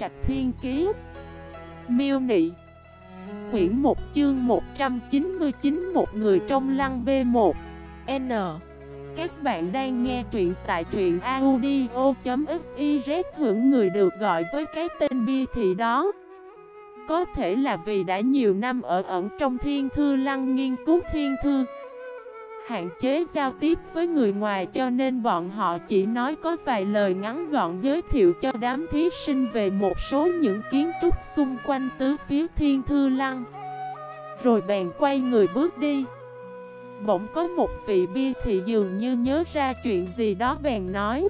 Trạch Thiên Kiế Miêu Nị. Quyển 1 chương 199 Một người trong lăng B1 N. Các bạn đang nghe truyện tại truyện audio.xyz Hưởng người được gọi với cái tên bia thị đó. Có thể là vì đã nhiều năm ở ẩn trong thiên thư lăng nghiên cứu thiên thư hạn chế giao tiếp với người ngoài cho nên bọn họ chỉ nói có vài lời ngắn gọn giới thiệu cho đám thí sinh về một số những kiến trúc xung quanh tứ phía thiên thư lăng. Rồi bèn quay người bước đi. Bỗng có một vị bia thì dường như nhớ ra chuyện gì đó bèn nói.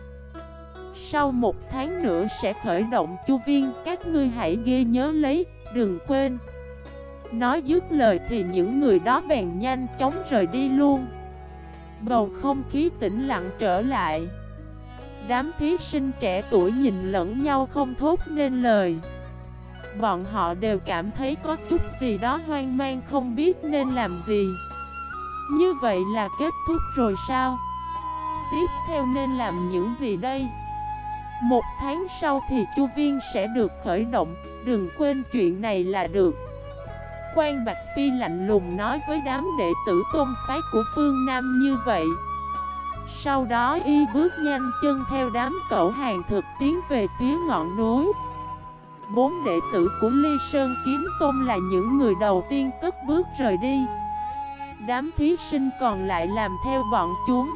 Sau một tháng nữa sẽ khởi động chu viên, các ngươi hãy ghi nhớ lấy, đừng quên. Nói dứt lời thì những người đó bèn nhanh chóng rời đi luôn. Bầu không khí tĩnh lặng trở lại. Đám thí sinh trẻ tuổi nhìn lẫn nhau không thốt nên lời. Bọn họ đều cảm thấy có chút gì đó hoang mang không biết nên làm gì. Như vậy là kết thúc rồi sao? Tiếp theo nên làm những gì đây? Một tháng sau thì chu viên sẽ được khởi động. Đừng quên chuyện này là được quan Bạch Phi lạnh lùng nói với đám đệ tử tôn phái của phương Nam như vậy. Sau đó y bước nhanh chân theo đám cậu hàng thực tiến về phía ngọn núi. Bốn đệ tử của Ly Sơn Kiếm Tôn là những người đầu tiên cất bước rời đi. Đám thí sinh còn lại làm theo bọn chúng,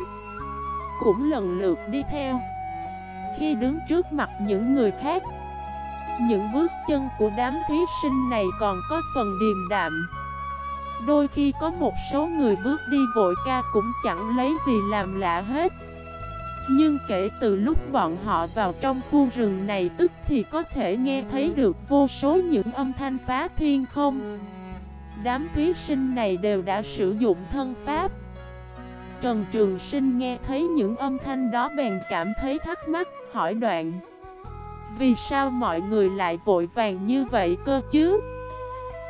Cũng lần lượt đi theo. Khi đứng trước mặt những người khác những bước chân của đám thí sinh này còn có phần điềm đạm. Đôi khi có một số người bước đi vội ca cũng chẳng lấy gì làm lạ hết. Nhưng kể từ lúc bọn họ vào trong khu rừng này tức thì có thể nghe thấy được vô số những âm thanh phá thiên không? Đám thí sinh này đều đã sử dụng thân pháp. Trần Trường Sinh nghe thấy những âm thanh đó bèn cảm thấy thắc mắc, hỏi đoạn vì sao mọi người lại vội vàng như vậy cơ chứ?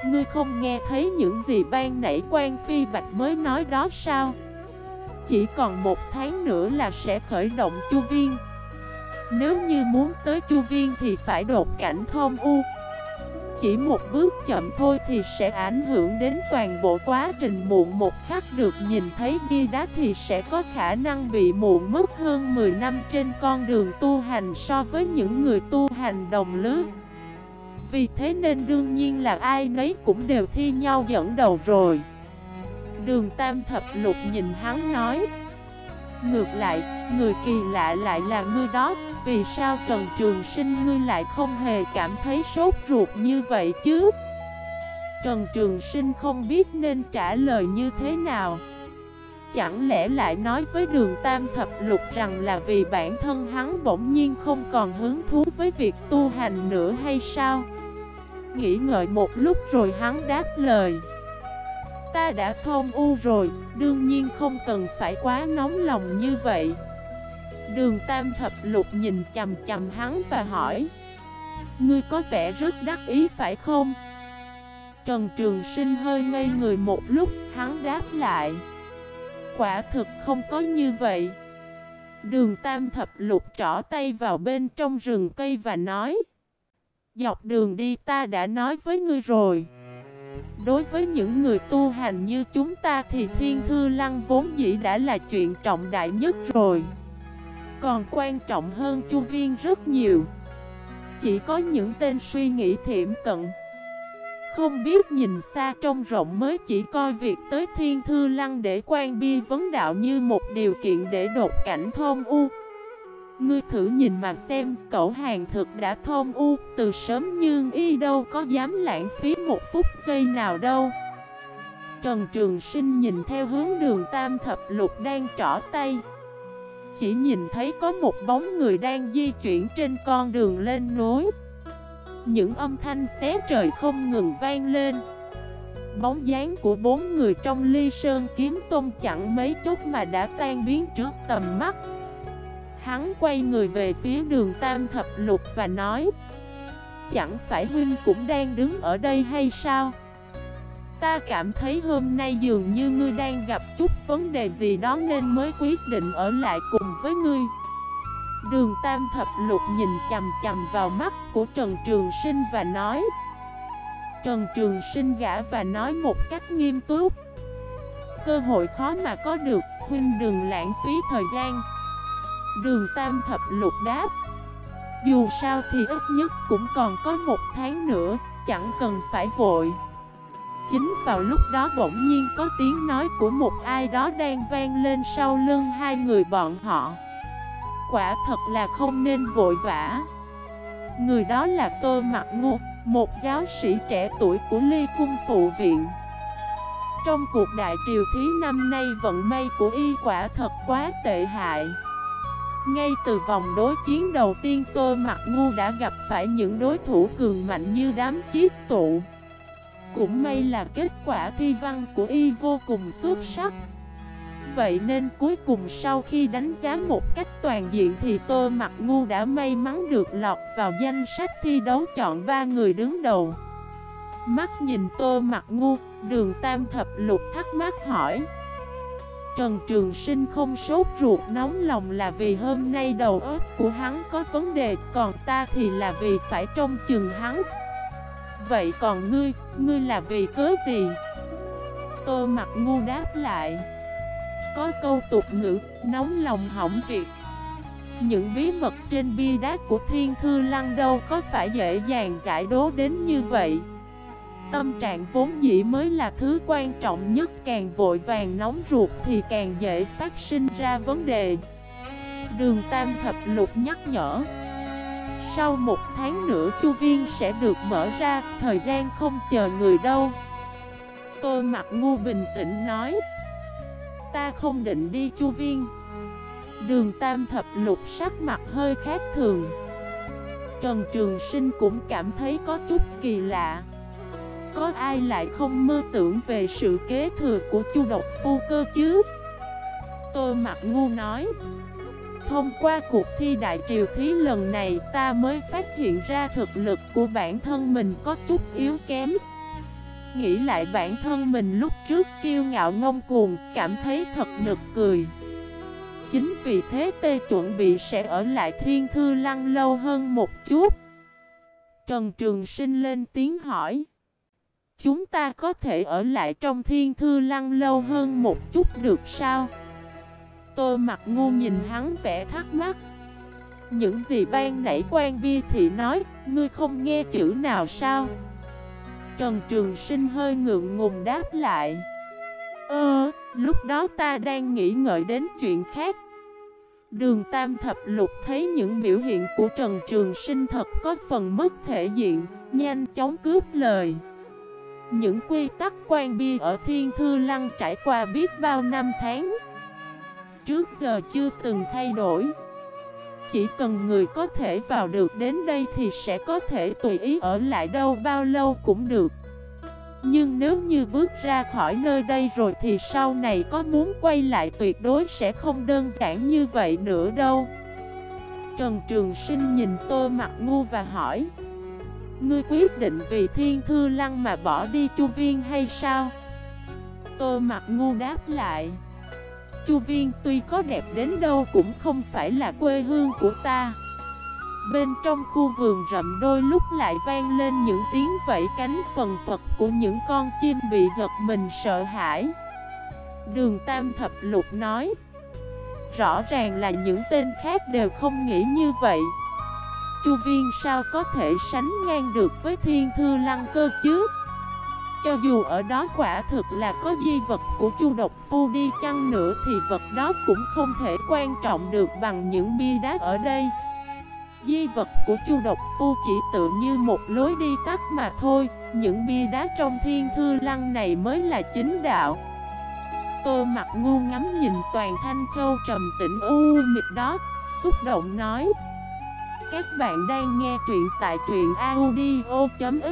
Ngươi không nghe thấy những gì ban nãy quan phi bạch mới nói đó sao? Chỉ còn một tháng nữa là sẽ khởi động chu viên Nếu như muốn tới chu viên thì phải đột cảnh thông u chỉ một bước chậm thôi thì sẽ ảnh hưởng đến toàn bộ quá trình muộn một khắc được nhìn thấy bia đá thì sẽ có khả năng bị muộn mất hơn 10 năm trên con đường tu hành so với những người tu hành đồng lứa. Vì thế nên đương nhiên là ai nấy cũng đều thi nhau dẫn đầu rồi. Đường Tam Thập Lục nhìn hắn nói Ngược lại, người kỳ lạ lại là ngươi đó vì sao Trần Trường Sinh ngươi lại không hề cảm thấy sốt ruột như vậy chứ? Trần Trường Sinh không biết nên trả lời như thế nào Chẳng lẽ lại nói với đường Tam Thập Lục rằng là vì bản thân hắn bỗng nhiên không còn hứng thú với việc tu hành nữa hay sao? Nghĩ ngợi một lúc rồi hắn đáp lời Ta đã thôn u rồi, đương nhiên không cần phải quá nóng lòng như vậy Đường Tam Thập Lục nhìn chầm chầm hắn và hỏi Ngươi có vẻ rất đắc ý phải không? Trần Trường Sinh hơi ngây người một lúc, hắn đáp lại Quả thực không có như vậy. Đường Tam Thập Lục trỏ tay vào bên trong rừng cây và nói Dọc đường đi ta đã nói với ngươi rồi. Đối với những người tu hành như chúng ta thì Thiên Thư Lăng vốn dĩ đã là chuyện trọng đại nhất rồi còn quan trọng hơn chu viên rất nhiều. Chỉ có những tên suy nghĩ thiểm cận. Không biết nhìn xa trông rộng mới chỉ coi việc tới thiên thư lăng để quan bi vấn đạo như một điều kiện để đột cảnh thông u. Ngươi thử nhìn mà xem, cậu hàng thực đã thông u, từ sớm nhưng y đâu có dám lãng phí một phút giây nào đâu. Trần Trường Sinh nhìn theo hướng đường Tam Thập Lục đang trỏ tay chỉ nhìn thấy có một bóng người đang di chuyển trên con đường lên núi. Những âm thanh xé trời không ngừng vang lên. Bóng dáng của bốn người trong ly sơn kiếm tôn chẳng mấy chút mà đã tan biến trước tầm mắt. Hắn quay người về phía đường Tam Thập Lục và nói, Chẳng phải huynh cũng đang đứng ở đây hay sao? Ta cảm thấy hôm nay dường như ngươi đang gặp chút vấn đề gì đó nên mới quyết định ở lại cùng với ngươi. Đường Tam Thập Lục nhìn chầm chầm vào mắt của Trần Trường Sinh và nói. Trần Trường Sinh gã và nói một cách nghiêm túc. Cơ hội khó mà có được, huynh đừng lãng phí thời gian. Đường Tam Thập Lục đáp. Dù sao thì ít nhất cũng còn có một tháng nữa, chẳng cần phải vội. Chính vào lúc đó bỗng nhiên có tiếng nói của một ai đó đang vang lên sau lưng hai người bọn họ. Quả thật là không nên vội vã. Người đó là Tô Mặt Ngu, một giáo sĩ trẻ tuổi của Ly Cung Phụ Viện. Trong cuộc đại triều thí năm nay vận may của y quả thật quá tệ hại. Ngay từ vòng đối chiến đầu tiên Tô Mặt Ngu đã gặp phải những đối thủ cường mạnh như đám chiếc tụ cũng may là kết quả thi văn của y vô cùng xuất sắc. Vậy nên cuối cùng sau khi đánh giá một cách toàn diện thì Tô Mặt Ngu đã may mắn được lọt vào danh sách thi đấu chọn ba người đứng đầu. Mắt nhìn Tô Mặt Ngu, đường tam thập lục thắc mắc hỏi. Trần Trường Sinh không sốt ruột nóng lòng là vì hôm nay đầu óc của hắn có vấn đề Còn ta thì là vì phải trông chừng hắn. Vậy còn ngươi, ngươi là vì cớ gì? Tô mặt ngu đáp lại. Có câu tục ngữ, nóng lòng hỏng việc. Những bí mật trên bia đá của thiên thư lăng đâu có phải dễ dàng giải đố đến như vậy. Tâm trạng vốn dĩ mới là thứ quan trọng nhất Càng vội vàng nóng ruột thì càng dễ phát sinh ra vấn đề. Đường Tam Thập Lục nhắc nhở sau một tháng nữa chu viên sẽ được mở ra, thời gian không chờ người đâu. Tôi mặt ngu bình tĩnh nói Ta không định đi chu viên. Đường tam thập lục sắc mặt hơi khác thường. Trần Trường Sinh cũng cảm thấy có chút kỳ lạ. Có ai lại không mơ tưởng về sự kế thừa của chu độc phu cơ chứ? Tôi mặt ngu nói Thông qua cuộc thi đại triều thí lần này ta mới phát hiện ra thực lực của bản thân mình có chút yếu kém. Nghĩ lại bản thân mình lúc trước kiêu ngạo ngông cuồng, cảm thấy thật nực cười. Chính vì thế tê chuẩn bị sẽ ở lại thiên thư lăng lâu hơn một chút. Trần Trường Sinh lên tiếng hỏi Chúng ta có thể ở lại trong thiên thư lăng lâu hơn một chút được sao? Tô mặt ngu nhìn hắn vẻ thắc mắc. Những gì ban nãy quan bia thị nói Ngươi không nghe chữ nào sao? Trần Trường Sinh hơi ngượng ngùng đáp lại. Ơ, lúc đó ta đang nghĩ ngợi đến chuyện khác. Đường Tam Thập Lục thấy những biểu hiện của Trần Trường Sinh thật có phần mất thể diện Nhanh chóng cướp lời. Những quy tắc quan bia ở Thiên Thư Lăng trải qua biết bao năm tháng trước giờ chưa từng thay đổi. Chỉ cần người có thể vào được đến đây thì sẽ có thể tùy ý ở lại đâu bao lâu cũng được. Nhưng nếu như bước ra khỏi nơi đây rồi thì sau này có muốn quay lại tuyệt đối sẽ không đơn giản như vậy nữa đâu. Trần Trường Sinh nhìn tôi mặt ngu và hỏi, Ngươi quyết định vì thiên thư lăng mà bỏ đi chu viên hay sao? Tôi mặt ngu đáp lại Chu Viên tuy có đẹp đến đâu cũng không phải là quê hương của ta. Bên trong khu vườn rậm đôi lúc lại vang lên những tiếng vẫy cánh phần phật của những con chim bị giật mình sợ hãi. Đường Tam Thập Lục nói, Rõ ràng là những tên khác đều không nghĩ như vậy. Chu Viên sao có thể sánh ngang được với Thiên Thư Lăng cơ chứ? Cho dù ở đó quả thực là có di vật của chu độc phu đi chăng nữa thì vật đó cũng không thể quan trọng được bằng những bia đá ở đây. Di vật của chu độc phu chỉ tự như một lối đi tắt mà thôi, Những bia đá trong thiên thư lăng này mới là chính đạo. Tô mặt ngu ngắm nhìn toàn thanh khâu trầm tĩnh u mịt đó, Xúc động nói, Các bạn đang nghe truyện tại truyện audio.fif